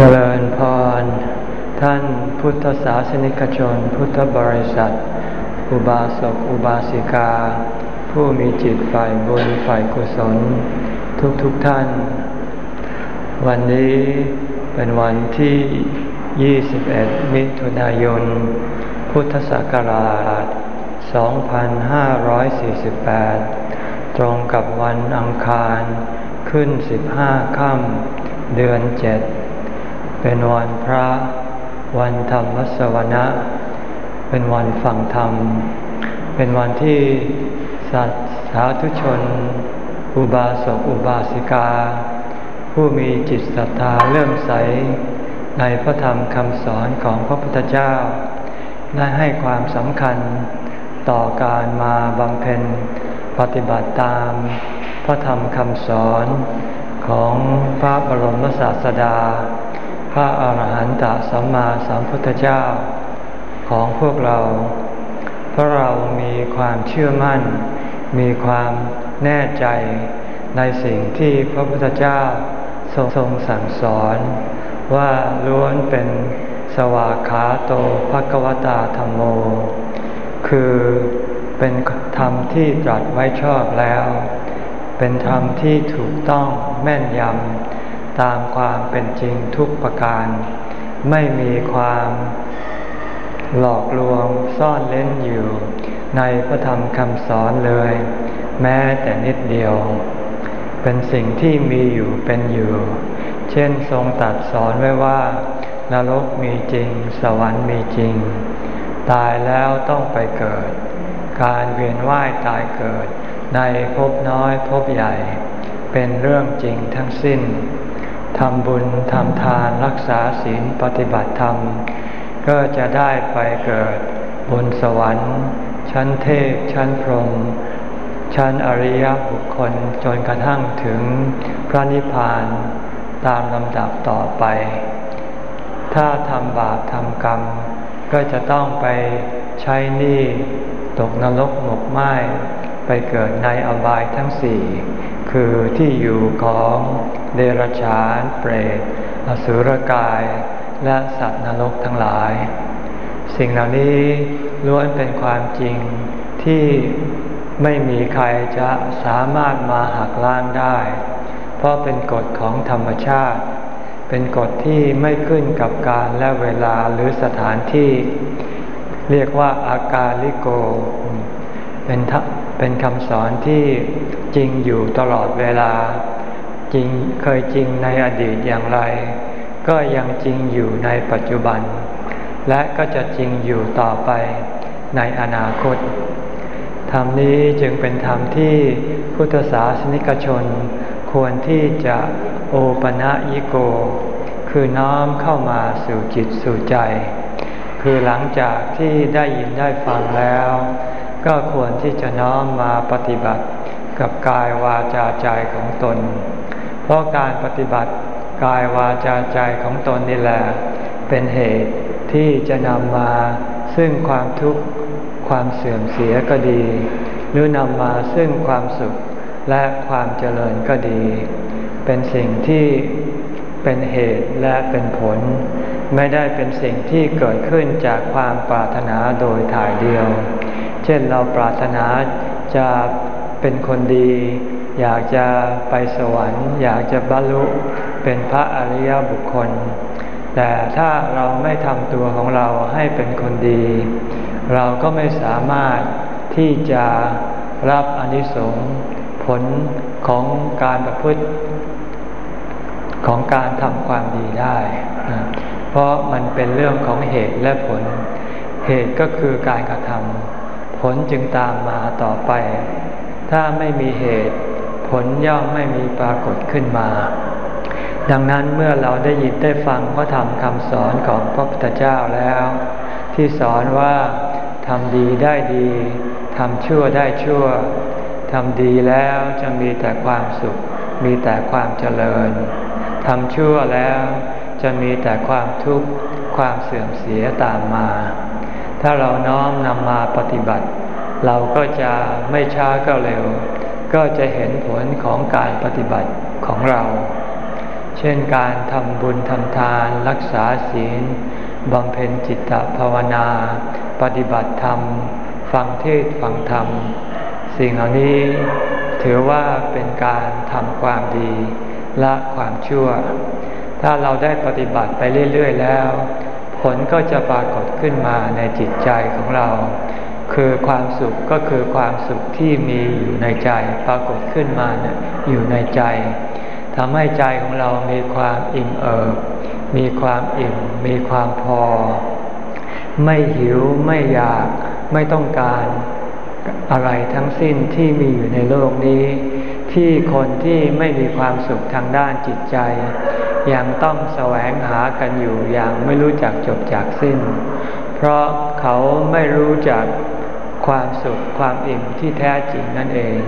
เจริญพร ท่านพุทธศาสนิกชนพุทธบริษัท อุบาสกอุบาสิกา ผู้มีจิตฝ่ายบุญฝ่ายกุศล ทุกๆทท่าน วันนี้เป็นวันที่ 21 มิถุนายน พุทธศักราช 2548 ตรงกับวันอังคารขึ้น 15 ค่ำเดือนเจ็ด เป็นวันพระ วันธรรมสวนะ เป็นวันฟังธรรม เป็นวันที่สัตสาธุชน อุบาสกอุบาสิกา ผู้มีจิตศรัทธาเลื่อมใส ในพระธรรมคำสอนของพระพุทธเจ้า ได้ให้ความสำคัญต่อการมาบำเพ็ญปฏิบัติตามพระธรรมคำสอนของพระบรมศาสดา พระอาหารหันตสัมมาสัมพุทธเจ้า ของพวกเรา เพราะเรามีความเชื่อมั่น มีความแน่ใจในสิ่งที่พระพุทธเจ้าทรงทรงสั่งสอน ว่าล้วนเป็นสวากขาโตภกวตาธรรมโม คือเป็นธรรมที่ตรัสไว้ชอบแล้ว เป็นธรรมที่ถูกต้องแม่นยำ ตามความเป็นจริงทุกประการ ไม่มีความหลอกลวงซ่อนเล่นอยู่ ในพระธรรมคำสอนเลย แม้แต่นิดเดียว เป็นสิ่งที่มีอยู่เป็นอยู่ เช่นทรงตัดสอนไว้ว่านรกมีจริง สวรรค์มีจริง ตายแล้วต้องไปเกิด การเวียนว่ายตายเกิด ในภพน้อยภพใหญ่ เป็นเรื่องจริงทั้งสิ้น ทำบุญทำทานรักษาศีลปฏิบัติธรรม ก็จะได้ไปเกิดบนสวรรค์ ชั้นเทพ ชั้นพรหมชั้นอริยบุคคลจนกระทั่งถึงพระนิพพานตามลำดับต่อไป ถ้าทำบาปทำกรรม ก็จะต้องไปใช้หนี้ตกนรกหมกไหมไปเกิดในอบายทั้งสี่ คือที่อยู่ของเดรัจฉานเปรตอสุรกายและสัตว์นรกทั้งหลาย สิ่งเหล่านี้ล้วนเป็นความจริงที่ไม่มีใครจะสามารถมาหักล้างได้ เพราะเป็นกฎของธรรมชาติ เป็นกฎที่ไม่ขึ้นกับการและเวลาหรือสถานที่ เรียกว่าอากาลิโก เป็น เป็นคำสอนที่จริงอยู่ตลอดเวลา จริงเคยจริงในอดีตอย่างไร ก็ยังจริงอยู่ในปัจจุบัน และก็จะจริงอยู่ต่อไปในอนาคตธรรมนี้จึงเป็นธรรมที่พุทธศาสนิกชน ควรที่จะโอปะนะยิโก คือน้อมเข้ามาสู่จิตสู่ใจ คือหลังจากที่ได้ยินได้ฟังแล้ว ก็ควรที่จะน้อมมาปฏิบัติกับกายวาจาใจของตน เพราะการปฏิบัติกายวาจาใจของตนนี่แหละเป็นเหตุที่จะนำมาซึ่งความทุกข์ความเสื่อมเสียก็ดี หรือนำมาซึ่งความสุขและความเจริญก็ดี เป็นสิ่งที่เป็นเหตุและเป็นผล ไม่ได้เป็นสิ่งที่เกิดขึ้นจากความปรารถนาโดยถ่ายเดียว ช่นเราปรารถนาจะเป็นคนดี อยากจะไปสวรรค์ อยากจะบรรลุเป็นพระอริยบุคคล แต่ถ้าเราไม่ทำตัวของเราให้เป็นคนดี เราก็ไม่สามารถที่จะรับอนิสงส์ผลของการประพฤติของการทำความดีได้ เพราะมันเป็นเรื่องของเหตุและผล เหตุก็คือการกระทำ ผลจึงตามมาต่อไป ถ้าไม่มีเหตุ ผลย่อมไม่มีปรากฏขึ้นมา ดังนั้นเมื่อเราได้ยินได้ฟังก็ทำคำสอนของพระพุทธเจ้าแล้ว ที่สอนว่าทำดีได้ดีทำชั่วได้ชั่วทำดีแล้วจะมีแต่ความสุข มีแต่ความเจริญทำชั่วแล้วจะมีแต่ความทุกข์ความเสื่อมเสียตามมา ถ้าเราน้อมนำมาปฏิบัติ เราก็จะไม่ช้าก็เร็ว ก็จะเห็นผลของการปฏิบัติของเรา เช่นการทำบุญทำทาน รักษาศีลบำเพ็ญจิตตภาวนา ปฏิบัติธรรม ฟังเทศฟังธรรม สิ่งเหล่านี้ถือว่าเป็นการทำความดีละความชั่ว ถ้าเราได้ปฏิบัติไปเรื่อย ๆ แล้ว ผลก็จะปรากฏขึ้นมาในจิตใจของเรา คือความสุขก็คือความสุขที่มีอยู่ในใจปรากฏขึ้นมาอยู่ในใจทำให้ใจของเรามีความอิ่มเอิบ มีความอิ่ม มีความพอ ไม่หิว ไม่อยาก ไม่ต้องการอะไรทั้งสิ้นที่มีอยู่ในโลกนี้ ที่คนที่ไม่มีความสุขทางด้านจิตใจ ยังต้องแสวงหากันอยู่อย่างไม่รู้จักจบจากสิ้น เพราะเขาไม่รู้จักความสุขความอิ่มที่แท้จริงนั่นเอง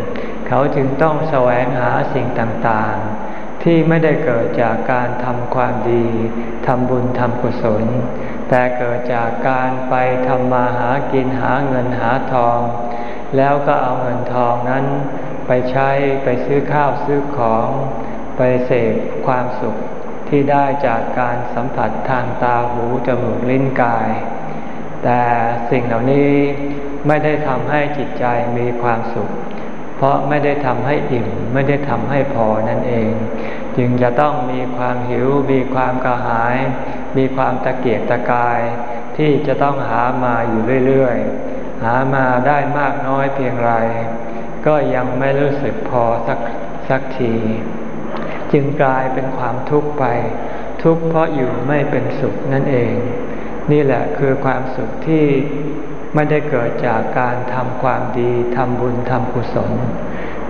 เขาจึงต้องแสวงหาสิ่งต่างๆ ที่ไม่ได้เกิดจากการทำความดีทำบุญทำกุศล แต่เกิดจากการไปทำมาหากินหาเงินหาทอง แล้วก็เอาเงินทองนั้น ไปใช้ไปซื้อข้าวซื้อของ ไปเสพความสุข ที่ได้จากการสัมผัสทางตาหูจมูกลิ้นกาย แต่สิ่งเหล่านี้ไม่ได้ทำให้จิตใจมีความสุข เพราะไม่ได้ทำให้อิ่ม ไม่ได้ทำให้พอนั่นเอง จึงจะต้องมีความหิว มีความกระหาย มีความตะเกียกตะกาย ที่จะต้องหามาอยู่เรื่อยๆ หามาได้มากน้อยเพียงไร ก็ยังไม่รู้สึกพอสักสักที จึงกลายเป็นความทุกข์ไป ทุกข์เพราะอยู่ไม่เป็นสุขนั่นเอง นี่แหละคือความสุขที่ไม่ได้เกิดจากการทำความดีทำบุญทำกุศล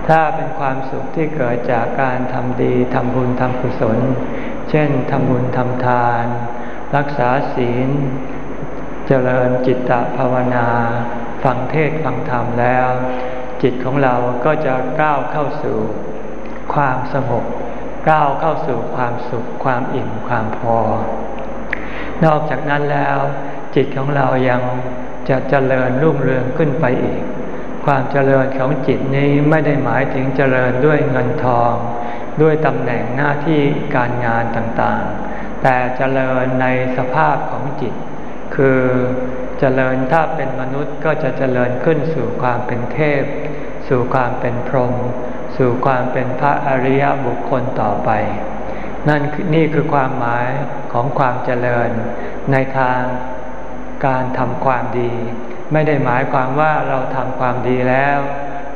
ถ้าเป็นความสุขที่เกิดจากการทำดีทำบุญทำกุศล เช่นทำบุญทำทาน รักษาศีล เจริญจิตตภาวนา ฟังเทศฟังธรรมแล้ว จิตของเราก็จะก้าวเข้าสู่ความสงบ ก้าวเข้าสู่ความสุขความอิ่มความพอ นอกจากนั้นแล้วจิตของเรายังจะเจริญรุ่งเรืองขึ้นไปอีก ความเจริญของจิตนี้ไม่ได้หมายถึงเจริญด้วยเงินทอง ด้วยตำแหน่งหน้าที่การงานต่างๆ แต่เจริญในสภาพของจิต คือเจริญถ้าเป็นมนุษย์ก็จะเจริญขึ้นสู่ความเป็นเทพ สู่ความเป็นพรหม สู่ความเป็นพระอริยบุคคลต่อไป นั่นนี่คือความหมายของความเจริญ ในทางการทำความดี ไม่ได้หมายความว่าเราทำความดีแล้ว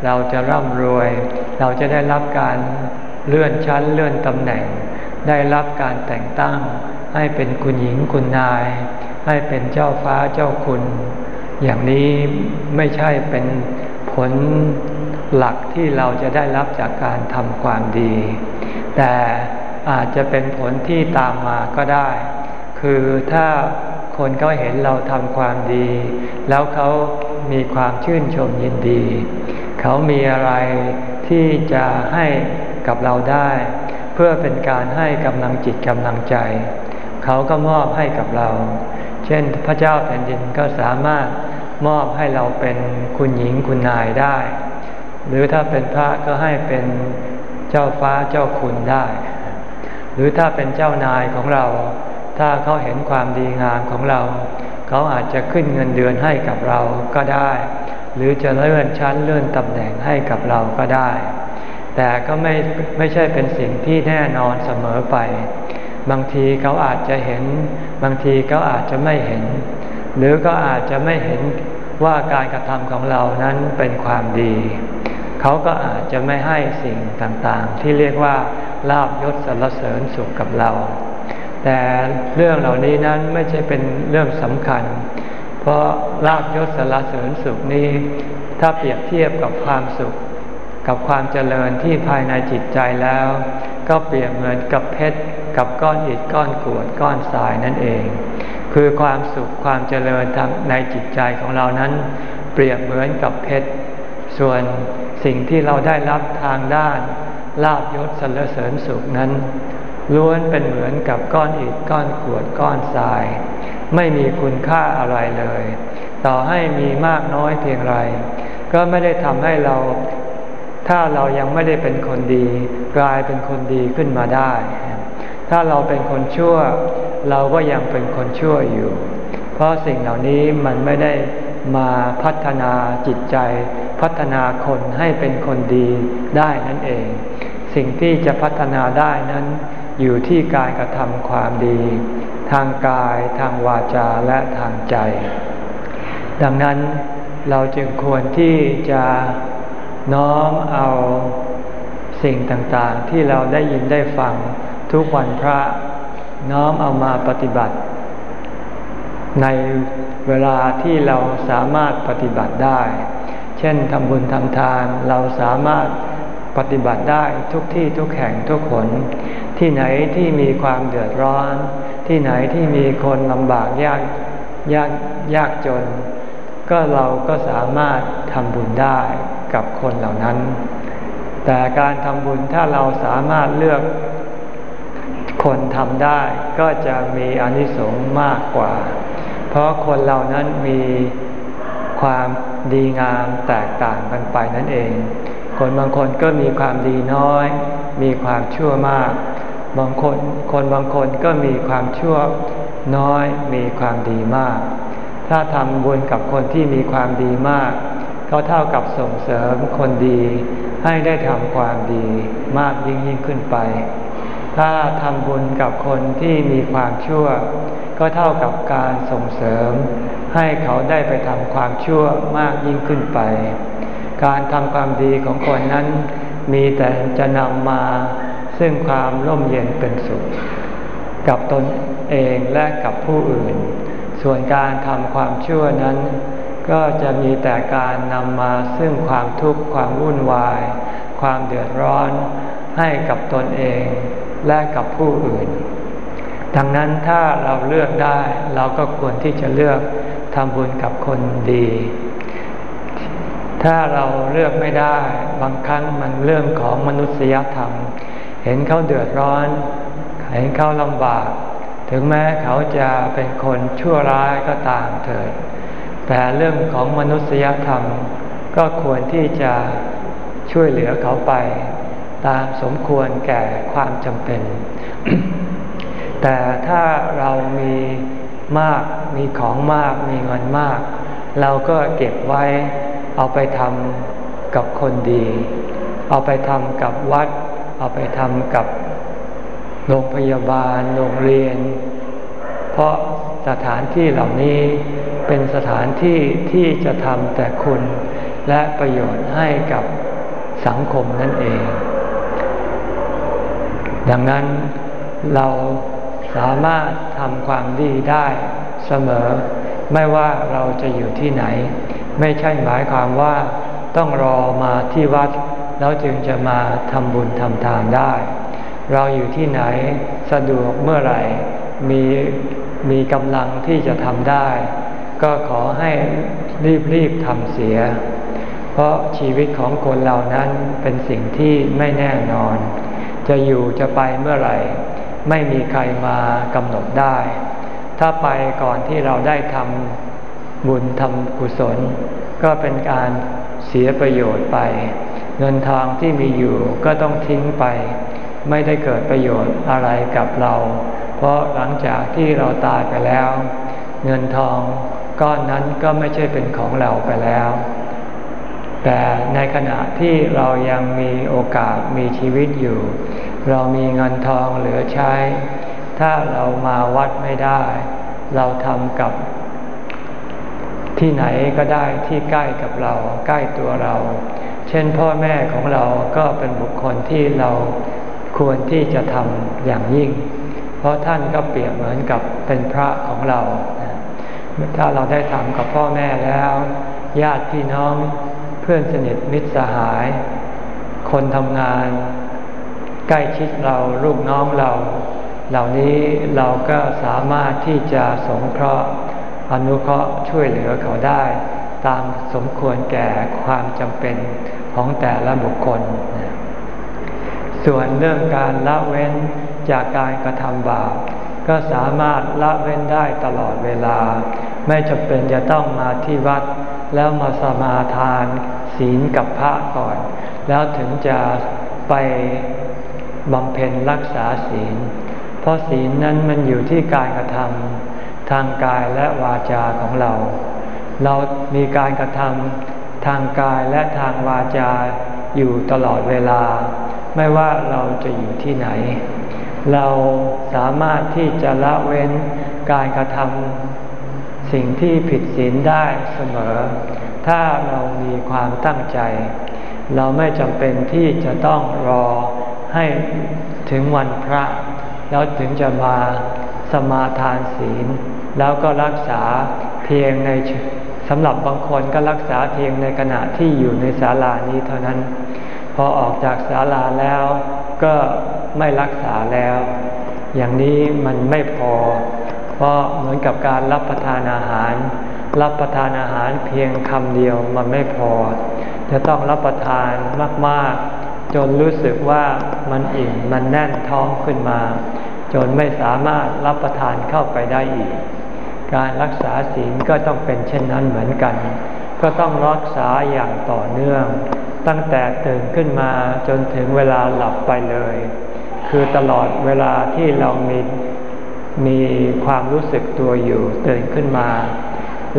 เราจะร่ำรวย เราจะได้รับการเลื่อนชั้นเลื่อนตำแหน่ง ได้รับการแต่งตั้ง ให้เป็นคุณหญิงคุณนาย ให้เป็นเจ้าฟ้าเจ้าคุณ อย่างนี้ไม่ใช่เป็นผล หลักที่เราจะได้รับจากการทำความดี แต่อาจจะเป็นผลที่ตามมาก็ได้ คือถ้าคนเขาเห็นเราทำความดี แล้วเขามีความชื่นชมยินดี เขามีอะไรที่จะให้กับเราได้ เพื่อเป็นการให้กำลังจิตกำลังใจ เขาก็มอบให้กับเรา เช่นพระเจ้าแผ่นดินก็สามารถมอบให้เราเป็นคุณหญิงคุณนายได้ หรือถ้าเป็นพระก็ให้เป็นเจ้าฟ้าเจ้าคุณได้ หรือถ้าเป็นเจ้านายของเรา ถ้าเขาเห็นความดีงามของเรา เขาอาจจะขึ้นเงินเดือนให้กับเราก็ได้ หรือจะเลื่อนชั้นเลื่อนตำแหน่งให้กับเราก็ได้ แต่ก็ไม่ไม่ใช่เป็นสิ่งที่แน่นอนเสมอไป บางทีเขาอาจจะเห็น บางทีเขาอาจจะไม่เห็น หรือก็อาจจะไม่เห็นว่าการกระทำของเรานั้นเป็นความดี เขาก็อาจจะไม่ให้สิ่งต่างๆ ที่เรียกว่าลาบยศสรรเสริญสุขกับเรา แต่เรื่องเหล่านี้นั้นไม่ใช่เป็นเรื่องสำคัญ เพราะลาบยศสรรเสริญสุขนี้ ถ้าเปรียบเทียบกับความสุข กับความเจริญที่ภายในจิตใจแล้ว ก็เปรียบเหมือนกับเพชรกับก้อนอิฐก้อนกรวดก้อนทรายนั่นเอง คือความสุขความเจริญทางในจิตใจของเรานั้น เปรียบเหมือนกับเพชร ส่วนสิ่งที่เราได้รับทางด้านลาบยศสรรเสริญสุขนั้น ล้วนเป็นเหมือนกับก้อนอิฐก้อนกรวดก้อนทราย ไม่มีคุณค่าอะไรเลย ต่อให้มีมากน้อยเพียงไร ก็ไม่ได้ทำให้เรา ถ้าเรายังไม่ได้เป็นคนดี กลายเป็นคนดีขึ้นมาได้ ถ้าเราเป็นคนชั่ว เราก็ยังเป็นคนชั่วอยู่ เพราะสิ่งเหล่านี้มันไม่ได้มาพัฒนาจิตใจ พัฒนาคนให้เป็นคนดีได้นั่นเอง สิ่งที่จะพัฒนาได้นั้นอยู่ที่การกระทำความดี ทางกายทางวาจาและทางใจ ดังนั้นเราจึงควรที่จะน้อมเอาสิ่งต่างๆ ที่เราได้ยินได้ฟังทุกวันพระน้อมเอามาปฏิบัติ ในเวลาที่เราสามารถปฏิบัติได้ เช่นทำบุญทำทานเราสามารถปฏิบัติได้ทุกที่ทุกแห่งทุกคน ที่ไหนที่มีความเดือดร้อน ที่ไหนที่มีคนลำบากยากยากยากจน ก็เราก็สามารถทำบุญได้กับคนเหล่านั้น แต่การทำบุญถ้าเราสามารถเลือกคนทำได้ก็จะมีอนิสงส์มากกว่า เพราะคนเหล่านั้นมีความ ดีงามแตกต่างกันไปนั่นเอง คนบางคนก็มีความดีน้อย มีความชั่วมาก บางคนคนบางคนก็มีความชั่วน้อย มีความดีมาก ถ้าทำบุญกับคนที่มีความดีมาก ก็เท่ากับส่งเสริมคนดีให้ได้ทำความดีมากยิ่งยิ่งขึ้นไป ถ้าทำบุญกับคนที่มีความชั่ว ก็เท่ากับการส่งเสริม ให้เขาได้ไปทำความชั่วมากยิ่งขึ้นไป การทำความดีของคนนั้นมีแต่จะนำมาซึ่งความร่มเย็นเป็นสุข กับตนเองและกับผู้อื่น ส่วนการทำความชั่วนั้น ก็จะมีแต่การนำมาซึ่งความทุกข์ความวุ่นวาย ความเดือดร้อนให้กับตนเองและกับผู้อื่น ดังนั้นถ้าเราเลือกได้เราก็ควรที่จะเลือก ทำบุญกับคนดี ถ้าเราเลือกไม่ได้ บางครั้งมันเรื่องของมนุษยธรรม เห็นเขาเดือดร้อน เห็นเขาลำบาก ถึงแม้เขาจะเป็นคนชั่วร้ายก็ตามเถิด แต่เรื่องของมนุษยธรรม ก็ควรที่จะช่วยเหลือเขาไป ตามสมควรแก่ความจำเป็น แต่ถ้าเรามี มาก มีของมาก มีเงินมาก เราก็เก็บไว้เอาไปทำกับคนดี เอาไปทำกับวัด เอาไปทำกับโรงพยาบาล โรงเรียน เพราะสถานที่เหล่านี้เป็นสถานที่ที่จะทำแต่คุณ และประโยชน์ให้กับสังคมนั่นเอง ดังนั้นเรา สามารถทำความดีได้เสมอ ไม่ว่าเราจะอยู่ที่ไหน ไม่ใช่หมายความว่าต้องรอมาที่วัด แล้วจึงจะมาทำบุญทำทานได้ เราอยู่ที่ไหนสะดวกเมื่อไหร่มีมีกำลังที่จะทำได้ ก็ขอให้รีบๆทำเสีย เพราะชีวิตของคนเหล่านั้นเป็นสิ่งที่ไม่แน่นอน จะอยู่จะไปเมื่อไหร่ ไม่มีใครมากำหนดได้ ถ้าไปก่อนที่เราได้ทำบุญทำกุศล ก็เป็นการเสียประโยชน์ไป เงินทองที่มีอยู่ก็ต้องทิ้งไป ไม่ได้เกิดประโยชน์อะไรกับเรา เพราะหลังจากที่เราตายไปแล้ว เงินทองก้อนนั้นก็ไม่ใช่เป็นของเราไปแล้ว แต่ในขณะที่เรายังมีโอกาสมีชีวิตอยู่ เรามีเงินทองเหลือใช้ ถ้าเรามาวัดไม่ได้ เราทำกับ ที่ไหนก็ได้ที่ใกล้กับเรา ใกล้ตัวเรา เช่นพ่อแม่ของเราก็เป็นบุคคลที่เราควรที่จะทำอย่างยิ่ง เพราะท่านก็เปรียบเหมือนกับเป็นพระของเรา ถ้าเราได้ทำกับพ่อแม่แล้ว ญาติพี่น้อง เพื่อนสนิทมิตรสหาย คนทำงาน ใกล้ชิดเราลูกน้องเรา เหล่านี้เราก็สามารถที่จะสงเคราะห์อนุเคราะห์ช่วยเหลือเขาได้ ตามสมควรแก่ความจำเป็นของแต่ละบุคคล ส่วนเรื่องการละเว้นจากการกระทำบาปก็สามารถละเว้นได้ตลอดเวลา ไม่จำเป็นจะต้องมาที่วัด แล้วมาสมาทานศีลกับพระก่อน แล้วถึงจะไป บำเพ็ญรักษาศีล เพราะศีลนั้นมันอยู่ที่การกระทำทางกายและวาจาของเรา เรามีการกระทำทางกายและทางวาจาอยู่ตลอดเวลา ไม่ว่าเราจะอยู่ที่ไหน เราสามารถที่จะละเว้นการกระทำสิ่งที่ผิดศีลได้เสมอ ถ้าเรามีความตั้งใจ เราไม่จำเป็นที่จะต้องรอ ให้ถึงวันพระ แล้วถึงจะมาสมาทานศีล แล้วก็รักษาเพียงในสำหรับบางคนก็รักษาเพียงในขณะที่อยู่ในศาลานี้เท่านั้น พอออกจากศาลาแล้วก็ไม่รักษาแล้ว อย่างนี้มันไม่พอ เพราะเหมือนกับการรับประทานอาหาร รับประทานอาหารเพียงคำเดียวมันไม่พอ จะต้องรับประทานมากๆ จนรู้สึกว่ามันอิ่มมันแน่นท้องขึ้นมา จนไม่สามารถรับประทานเข้าไปได้อีก การรักษาศีลก็ต้องเป็นเช่นนั้นเหมือนกัน ก็ต้องรักษาอย่างต่อเนื่อง ตั้งแต่ตื่นขึ้นมาจนถึงเวลาหลับไปเลย คือตลอดเวลาที่เรามีมีความรู้สึกตัวอยู่ตื่นขึ้นมา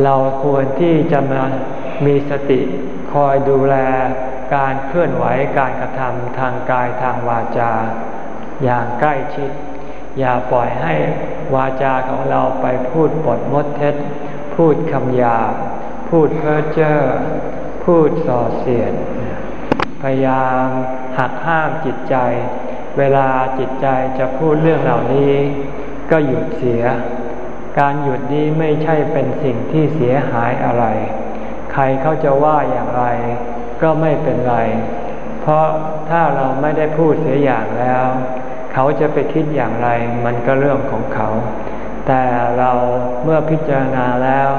เราควรที่จะมามีสติคอยดูแล การเคลื่อนไหวการกระทำทางกายทางวาจา อย่างใกล้ชิด อย่าปล่อยให้วาจาของเราไปพูดปดมดเท็จ พูดคำหยาบพูดเพ้อเจ้อพูดส่อเสียด พยายามหักห้ามจิตใจ เวลาจิตใจจะพูดเรื่องเหล่านี้ ก็หยุดเสีย การหยุดนี้ไม่ใช่เป็นสิ่งที่เสียหายอะไร ใครเขาจะว่าอย่างไร ก็ไม่เป็นไร เพราะถ้าเราไม่ได้พูดเสียอย่างแล้ว เขาจะไปคิดอย่างไรมันก็เรื่องของเขา แต่เราเมื่อพิจารณาแล้ว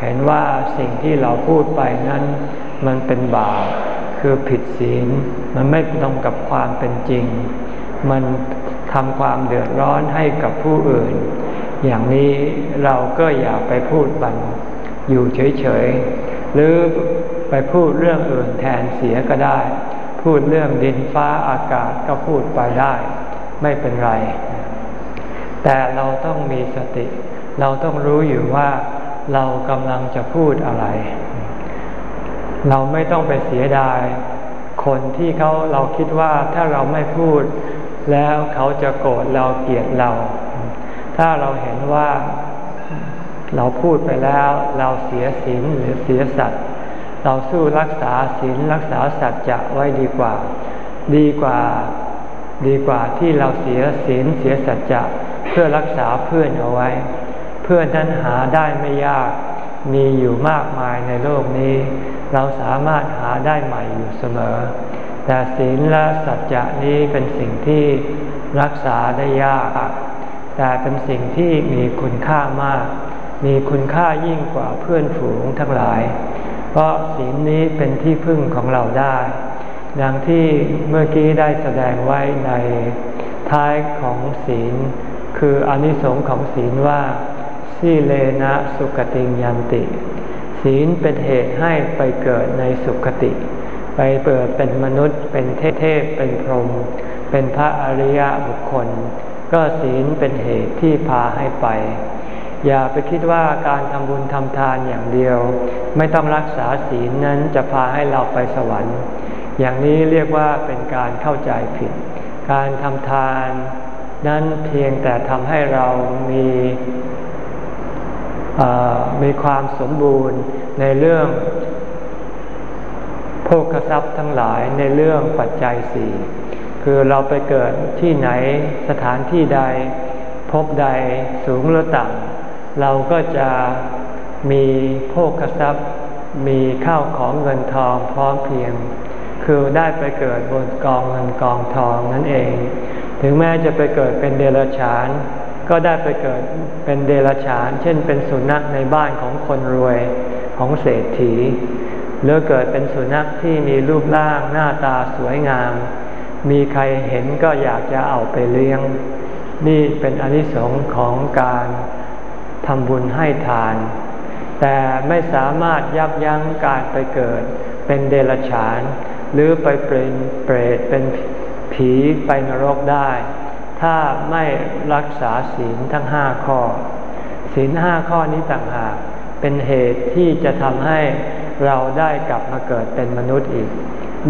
เห็นว่าสิ่งที่เราพูดไปนั้น มันเป็นบาปคือผิดศีล มันไม่ตรงกับความเป็นจริง มันทำความเดือดร้อนให้กับผู้อื่น อย่างนี้เราก็อย่าไปพูดบันอยู่เฉยๆ หรือ ไปพูดเรื่องอื่นแทนเสียก็ได้ พูดเรื่องดินฟ้าอากาศก็พูดไปได้ ไม่เป็นไร แต่เราต้องมีสติ เราต้องรู้อยู่ว่าเรากำลังจะพูดอะไร เราไม่ต้องไปเสียดาย คนที่เขาเราคิดว่าถ้าเราไม่พูด แล้วเขาจะโกรธเราเกลียดเรา ถ้าเราเห็นว่าเราพูดไปแล้ว เราเสียศีลหรือเสียสัตว์ เราสู้รักษาศีลรักษาสัจจะไว้ดีกว่า ดีกว่าดีกว่าที่เราเสียศีลเสียสัจจะเพื่อรักษาเพื่อนเอาไว้ เพื่อนนั้นหาได้ไม่ยากมีอยู่มากมายในโลกนี้ เราสามารถหาได้ใหม่อยู่เสมอ แต่ศีลและสัจจะนี้เป็นสิ่งที่รักษาได้ยาก แต่เป็นสิ่งที่มีคุณค่ามาก มีคุณค่ายิ่งกว่าเพื่อนฝูงทั้งหลาย เพราะศีลนี้เป็นที่พึ่งของเราได้ ดังที่เมื่อกี้ได้แสดงไว้ในท้ายของศีล คืออนิสงค์ของศีลว่าสีเลนะสุขติยันติ ศีลเป็นเหตุให้ไปเกิดในสุขติ ไปเปิดเป็นมนุษย์ เป็นเทพเป็นพรหมเป็นพระอริยบุคคล ก็ศีลเป็นเหตุที่พาให้ไป อย่าไปคิดว่าการทำบุญทำทานอย่างเดียว ไม่ต้องรักษาศีลนั้นจะพาให้เราไปสวรรค์ อย่างนี้เรียกว่าเป็นการเข้าใจผิด การทำทาน นั้นเพียงแต่ทำให้เรามีมีความสมบูรณ์ในเรื่องโภคทรัพย์ทั้งหลายในเรื่องปัจจัยสี่คือเราไปเกิดที่ไหนสถานที่ใด พบใดสูงหรือต่ำ เราก็จะมีโภคทรัพย์ มีข้าวของเงินทองพร้อมเพียง คือได้ไปเกิดบนกองเงินกองทองนั่นเอง ถึงแม้จะไปเกิดเป็นเดรัจฉาน ก็ได้ไปเกิดเป็นเดรัจฉาน เช่นเป็นสุนัขในบ้านของคนรวยของเศรษฐี หรือเกิดเป็นสุนัขที่มีรูปร่างหน้าตาสวยงาม มีใครเห็นก็อยากจะเอาไปเลี้ยง นี่เป็นอนิสงค์ของการ ทำบุญให้ทาน แต่ไม่สามารถยับยั้งการไปเกิด เป็นเดรัจฉาน หรือไปเป็นเปรตเป็นผีไปนรกได้ถถ้าไม่รักษาศีลทั้งห้าข้อ ศีลห้าข้อนี้ต่างหากเป็นเหตุที่จะทำให้เราได้กลับมาเกิดเป็นมนุษย์อีก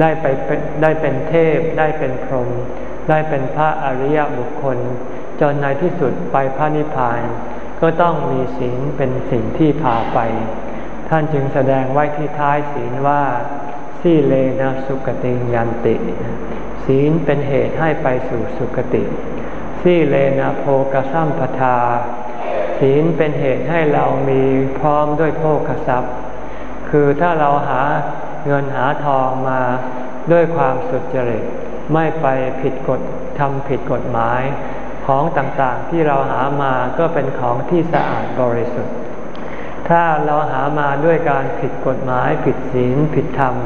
ได้ไปได้เป็นเทพ ได้เป็นพรหมได้เป็นพระอริยบุคคล จนในที่สุดไปพระนิพพาน ก็ต้องมีศีลเป็นสิ่งที่พาไป ท่านจึงแสดงไว้ที่ท้ายศีลว่าสีเลนะสุกติยันติ ศีลเป็นเหตุให้ไปสู่สุคติสีเลนะโภกสัมปทา ศีลเป็นเหตุให้เรามีพร้อมด้วยโภคทรัพย์ คือถ้าเราหาเงินหาทองมาด้วยความสุจริต ไม่ไปผิดกฎทำผิดกฎหมาย ของต่างๆที่เราหามาก็เป็นของที่สะอาดบริสุทธิ์ ถ้าเราหามาด้วยการผิดกฎหมายผิดศีลผิดธรรม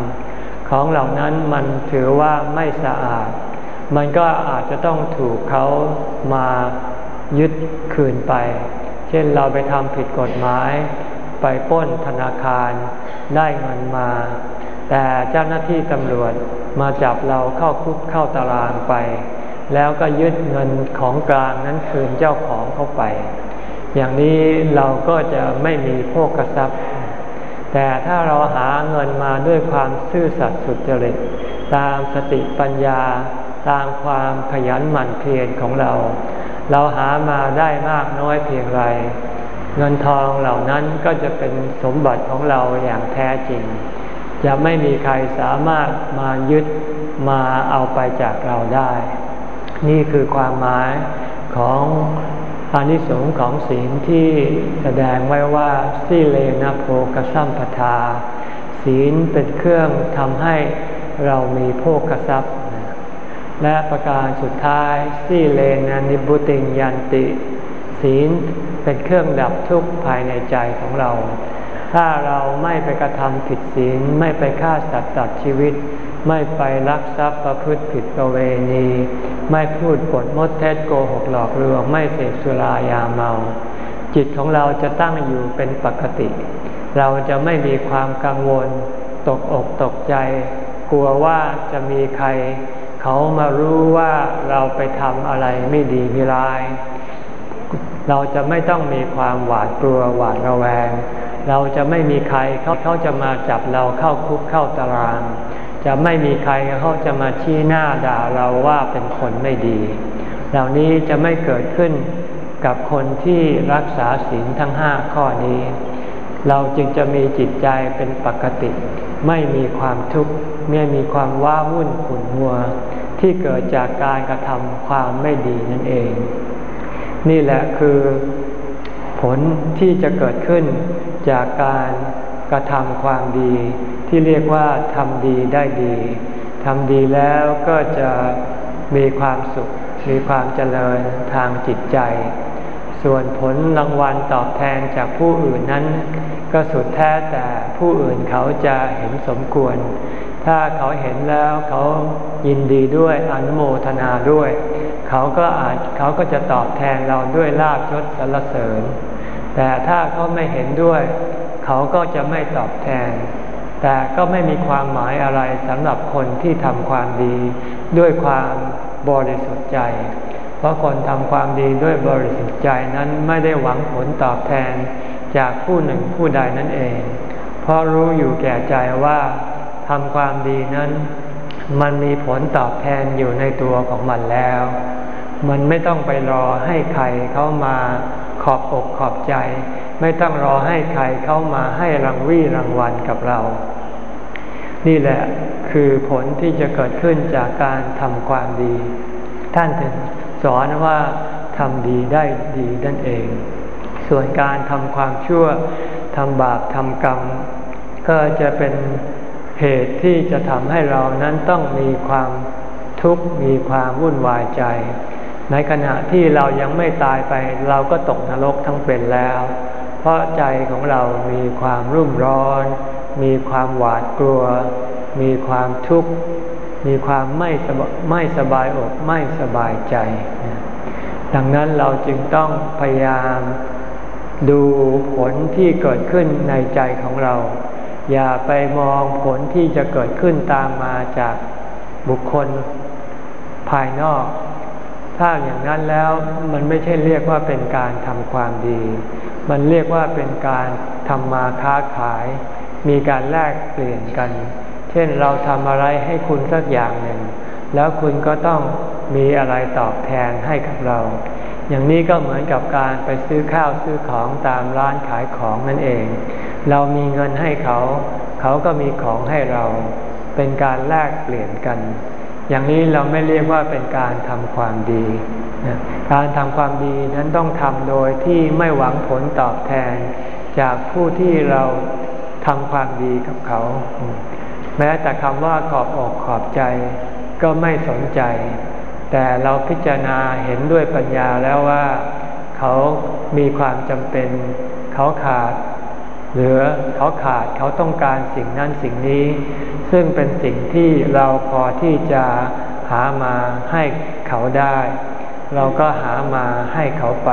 ของเหล่านั้นมันถือว่าไม่สะอาด มันก็อาจจะต้องถูกเขามายึดคืนไป เช่นเราไปทำผิดกฎหมาย ไปป้นธนาคารได้เงินมา แต่เจ้าหน้าที่ตำรวจมาจับเราเข้าคุกเข้าตารางไป แล้วก็ยึดเงินของกลางนั้นคืนเจ้าของเข้าไป อย่างนี้เราก็จะไม่มีโภคทรัพย์ แต่ถ้าเราหาเงินมาด้วยความซื่อสัตย์สุจริต ตามสติปัญญา ตามความขยันหมั่นเพียรของเรา เราหามาได้มากน้อยเพียงไรเงินทองเหล่านั้นก็จะเป็นสมบัติของเราอย่างแท้จริง จะไม่มีใครสามารถมายึดมาเอาไปจากเราได้ นี่คือความหมายของอานิสงส์ของศีลที่แสดงไว้ว่าสีเลนะโภกสัมปทา ศีลเป็นเครื่องทำให้เรามีโภคทรัพย์ และประการสุดท้ายสีเลนะนิบุติงยันติ ศีลเป็นเครื่องดับทุกข์ภายในใจของเรา ถ้าเราไม่ไปกระทำผิดศีลไม่ไปฆ่าสัตว์ตัดชีวิต ไม่ไปลักทรัพย์ประพฤติผิดประเวณี ไม่พูดปดมดเท็จโกหกหลอกลวงไม่เสพสุรายาเมา จิตของเราจะตั้งอยู่เป็นปกติ เราจะไม่มีความกังวล ตกอกตกใจ กลัวว่าจะมีใคร เขามารู้ว่าเราไปทำอะไรไม่ดีไม่ร้าย เราจะไม่ต้องมีความหวาดกลัวหวาดระแวง เราจะไม่มีใครเขาเขาจะมาจับเราเข้าคุกเข้าตาราง จะไม่มีใครเขาจะมาชี้หน้าด่าเราว่าเป็นคนไม่ดี เหล่านี้จะไม่เกิดขึ้นกับคนที่รักษาศีลทั้งห้าข้อนี้ เราจึงจะมีจิตใจเป็นปกติ ไม่มีความทุกข์ไม่มีความว้าวุ่นขุ่นมัว ที่เกิดจากการกระทำความไม่ดีนั่นเอง นี่แหละคือ ผลที่จะเกิดขึ้นจากการ กระทำความดีที่เรียกว่าทำดีได้ดีทำดีแล้วก็จะมีความสุข มีความเจริญทางจิตใจ ส่วนผลรางวัลตอบแทนจากผู้อื่นนั้น ก็สุดแท้แต่ผู้อื่นเขาจะเห็นสมควร ถ้าเขาเห็นแล้วเขายินดีด้วยอนุโมทนาด้วย เขาก็อาจเขาก็จะตอบแทนเราด้วยลาบยศสรรเสริญ แต่ถ้าเขาไม่เห็นด้วย เขาก็จะไม่ตอบแทน แต่ก็ไม่มีความหมายอะไรสำหรับคนที่ทำความดี ด้วยความบริสุทธิ์ใจ เพราะคนทำความดีด้วยบริสุทธิ์ใจนั้นไม่ได้หวังผลตอบแทนจากผู้หนึ่งผู้ใดนั่นเอง เพราะรู้อยู่แก่ใจว่าทำความดีนั้น มันมีผลตอบแทนอยู่ในตัวของมันแล้ว มันไม่ต้องไปรอให้ใครเข้ามาขอบอกขอบใจ ไม่ต้องรอให้ใครเข้ามาให้รางวี่รางวัลกับเรา นี่แหละคือผลที่จะเกิดขึ้นจากการทำความดี ท่านถึงสอนว่าทำดีได้ดีนั่นเอง ส่วนการทำความชั่วทำบาปทำกรรม ก็จะเป็นเหตุที่จะทำให้เรานั้นต้องมีความทุกข์มีความวุ่นวายใจ ในขณะที่เรายังไม่ตายไป เราก็ตกนรกทั้งเป็นแล้ว เพราะใจของเรามีความรุ่มร้อน มีความหวาดกลัว มีความทุกข์ มีความไม่สบไม่สบายอกไม่สบายใจ ดังนั้นเราจึงต้องพยายามดูผลที่เกิดขึ้นในใจของเรา อย่าไปมองผลที่จะเกิดขึ้นตามมาจากบุคคลภายนอก ถ้าถ้าอย่างนั้นแล้วมันไม่ใช่เรียกว่าเป็นการทำความดี มันเรียกว่าเป็นการทำมาค้าขาย มีการแลกเปลี่ยนกัน เช่นเราทำอะไรให้คุณสักอย่างหนึ่ง แล้วคุณก็ต้องมีอะไรตอบแทนให้กับเรา อย่างนี้ก็เหมือนกับการไปซื้อข้าวซื้อของตามร้านขายของนั่นเอง เรามีเงินให้เขา เขาก็มีของให้เรา เป็นการแลกเปลี่ยนกัน อย่างนี้เราไม่เรียกว่าเป็นการทำความดี การทำความดีนั้นต้องทำโดยที่ไม่หวังผลตอบแทน จากผู้ที่เราทำความดีกับเขา แม้แต่คำว่าขอบอกขอบใจก็ไม่สนใจ แต่เราพิจารณาเห็นด้วยปัญญาแล้วว่า เขามีความจำเป็น เขาขาด เหลือเขาขาดเขาต้องการสิ่งนั้นสิ่งนี้ ซึ่งเป็นสิ่งที่เราพอที่จะหามาให้เขาได้ เราก็หามาให้เขาไป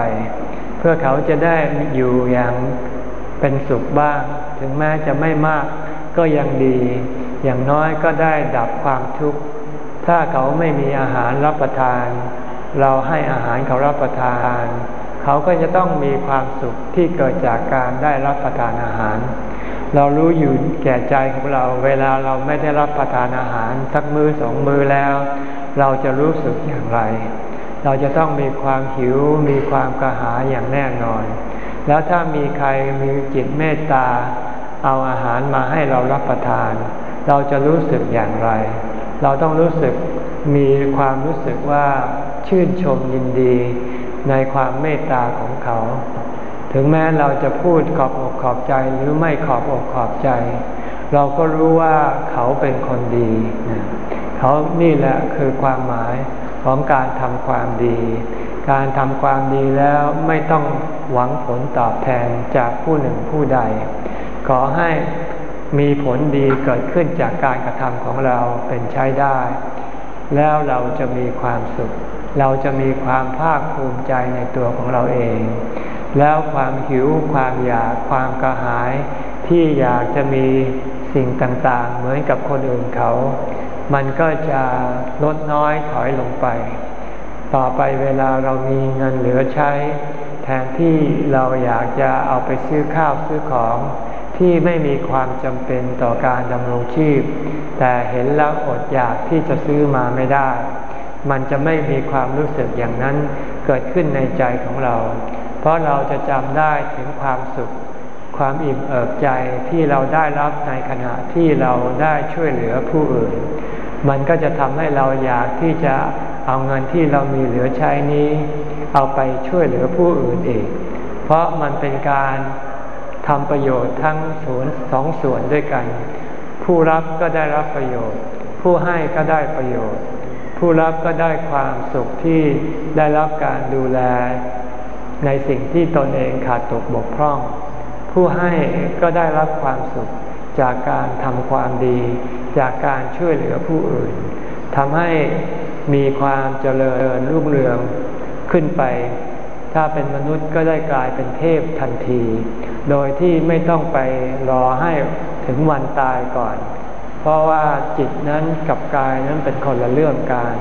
เพื่อเขาจะได้อยู่อย่างเป็นสุขบ้าง ถึงแม้จะไม่มากก็ยังดี อย่างน้อยก็ได้ดับความทุกข์ถ้าเขาไม่มีอาหารรับประทาน เราให้อาหารเขารับประทาน เขาก็จะต้องมีความสุขที่เกิดจากการได้รับประทานอาหาร เรารู้อยู่แก่ใจของเรา เวลาเราไม่ได้รับประทานอาหารสักมือสองมือแล้ว เราจะรู้สึกอย่างไร เราจะต้องมีความหิว มีความกระหายอย่างแน่นอน แล้วถ้ามีใครมีจิตเมตตา เอาอาหารมาให้เรารับประทาน เราจะรู้สึกอย่างไร เราต้องรู้สึกมีความรู้สึกว่าชื่นชมยินดี ในความเมตตาของเขา ถึงแม้เราจะพูดขอบอกขอบใจหรือไม่ขอบอกขอบใจ เราก็รู้ว่าเขาเป็นคนดี เขานี่แหละคือความหมายของการทำความดี การทำความดีแล้วไม่ต้องหวังผลตอบแทนจากผู้หนึ่งผู้ใด ขอให้มีผลดีเกิดขึ้นจากการกระทำของเราเป็นใช้ได้ แล้วเราจะมีความสุข เราจะมีความภาคภูมิใจในตัวของเราเอง แล้วความหิวความอยากความกระหาย ที่อยากจะมีสิ่งต่างๆ เหมือนกับคนอื่นเขา มันก็จะลดน้อยถอยลงไป ต่อไปเวลาเรามีเงินเหลือใช้ แทนที่เราอยากจะเอาไปซื้อข้าวซื้อของที่ไม่มีความจำเป็นต่อการดำรงชีพ แต่เห็นแล้วอดอยากที่จะซื้อมาไม่ได้ มันจะไม่มีความรู้สึกอย่างนั้นเกิดขึ้นในใจของเรา เพราะเราจะจำได้ถึงความสุข ความอิ่มเอิบใจที่เราได้รับในขณะที่เราได้ช่วยเหลือผู้อื่น มันก็จะทำให้เราอยากที่จะเอาเงินที่เรามีเหลือใช้นี้ เอาไปช่วยเหลือผู้อื่นอีก เพราะมันเป็นการทำประโยชน์ทั้งส่วนสองส่วนด้วยกัน ผู้รับก็ได้รับประโยชน์ ผู้ให้ก็ได้ประโยชน์ ผู้รับก็ได้ความสุขที่ได้รับการดูแล ในสิ่งที่ตนเองขาดตกบกพร่อง ผู้ให้ก็ได้รับความสุขจากการทำความดี จากการช่วยเหลือผู้อื่นทำให้มีความเจริญรุ่งเรืองขึ้นไป ถ้าเป็นมนุษย์ก็ได้กลายเป็นเทพทันที โดยที่ไม่ต้องไปรอให้ถึงวันตายก่อน ราะว่าจิตนั้นกับกายนั้นเป็นคนละเรื่องการ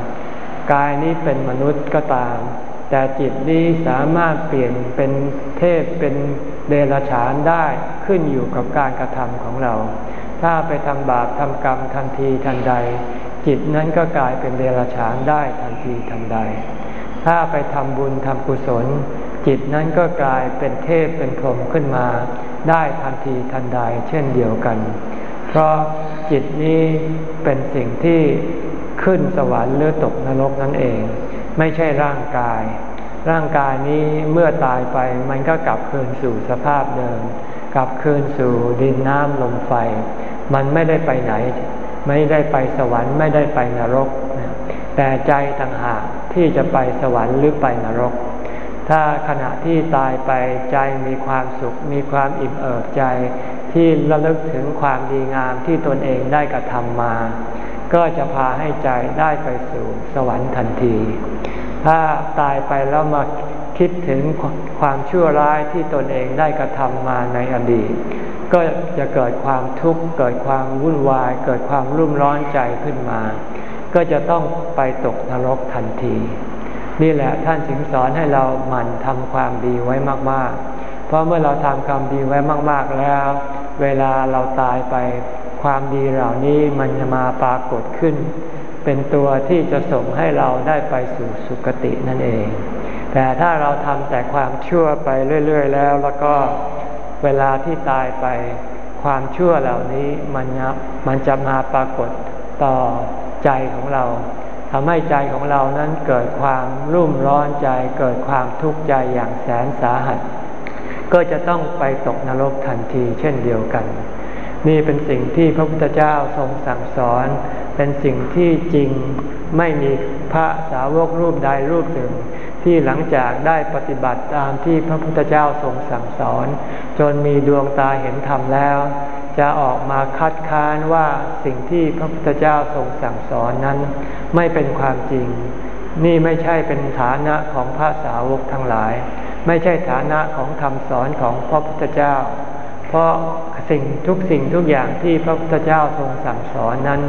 กายนี้เป็นมนุษย์ก็ตาม แต่จิตนี้สามารถเปลี่ยนเป็นเทพเป็นเดรัจฉานได้ขึ้นอยู่กับการกระทำของเรา ถ้าไปทำบาปทำกรรมทันทีทันใด จิตนั้นก็กลายเป็นเดรัจฉานได้ทันทีทันใด ถ้าไปทำบุญทำกุศล จิตนั้นก็กลายเป็นเทพเป็นพรหมขึ้นมา ได้ทันทีทันใดเช่นเดียวกัน เพราะจิตนี้เป็นสิ่งที่ขึ้นสวรรค์หรือตกนรกนั่นเอง ไม่ใช่ร่างกาย ร่างกายนี้เมื่อตายไปมันก็กลับคืนสู่สภาพเดิม กลับคืนสู่ดินน้ำลมไฟ มันไม่ได้ไปไหน ไม่ได้ไปสวรรค์ไม่ได้ไปนรก แต่ใจต่างหากที่จะไปสวรรค์หรือไปนรก ถ้าขณะที่ตายไปใจมีความสุข มีความอิ่มเอิบใจ ที่ระลึกถึงความดีงามที่ตนเองได้กระทำมา ก็จะพาให้ใจได้ไปสู่สวรรค์ทันที ถ้าตายไปแล้วมาคิดถึงความชั่วร้ายที่ตนเองได้กระทำมาในอดีต ก็จะเกิดความทุกข์ เกิดความวุ่นวาย เกิดความรุ่มร้อนใจขึ้นมา ก็จะต้องไปตกนรกทันที นี่แหละท่านถึงสอนให้เราหมั่นทำความดีไว้มากๆ เพราะเมื่อเราทำความดีไว้มาก ๆแล้ว เวลาเราตายไป ความดีเหล่านี้มันจะมาปรากฏขึ้น เป็นตัวที่จะส่งให้เราได้ไปสู่สุคตินั่นเอง แต่ถ้าเราทำแต่ความชั่วไปเรื่อย ๆ แล้ว แล้วก็เวลาที่ตายไป ความชั่วเหล่านี้มันมันจะมาปรากฏต่อใจของเราทำให้ใจของเรานั้นเกิดความรุ่มร้อนใจ เกิดความทุกข์ใจอย่างแสนสาหัส ก็จะต้องไปตกนรกทันทีเช่นเดียวกัน นี่เป็นสิ่งที่พระพุทธเจ้าทรงสั่งสอน เป็นสิ่งที่จริงไม่มีพระสาวกรูปใดรูปหนึ่ง ที่หลังจากได้ปฏิบัติตามที่พระพุทธเจ้าทรงสั่งสอน จนมีดวงตาเห็นธรรมแล้ว จะออกมาคัดค้านว่าสิ่งที่พระพุทธเจ้าทรงสั่งสอนนั้น ไม่เป็นความจริง นี่ไม่ใช่เป็นฐานะของพระสาวกทั้งหลาย ไม่ใช่ฐานะของคำสอนของพระพุทธเจ้า เพราะสิ่งทุกสิ่งทุกอย่างที่พระพุทธเจ้าทรงสั่งสอนนั้น